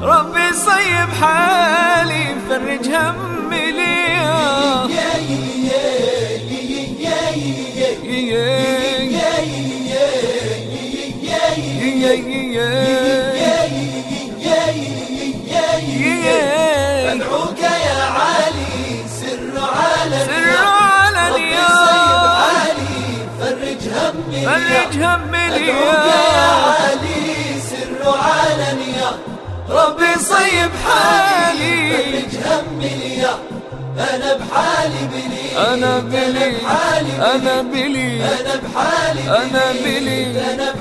ربي صيب حالي فرج همي لي أدعوك يا علي سر على سر فرج همي فرج همي يا لي علي سر علنيا ربي صيب حالي. فرج همي ليا أنا بحالي بلي أنا بلي أنا بلي أنا أنا بلي. أنا بلي بحالي بلي.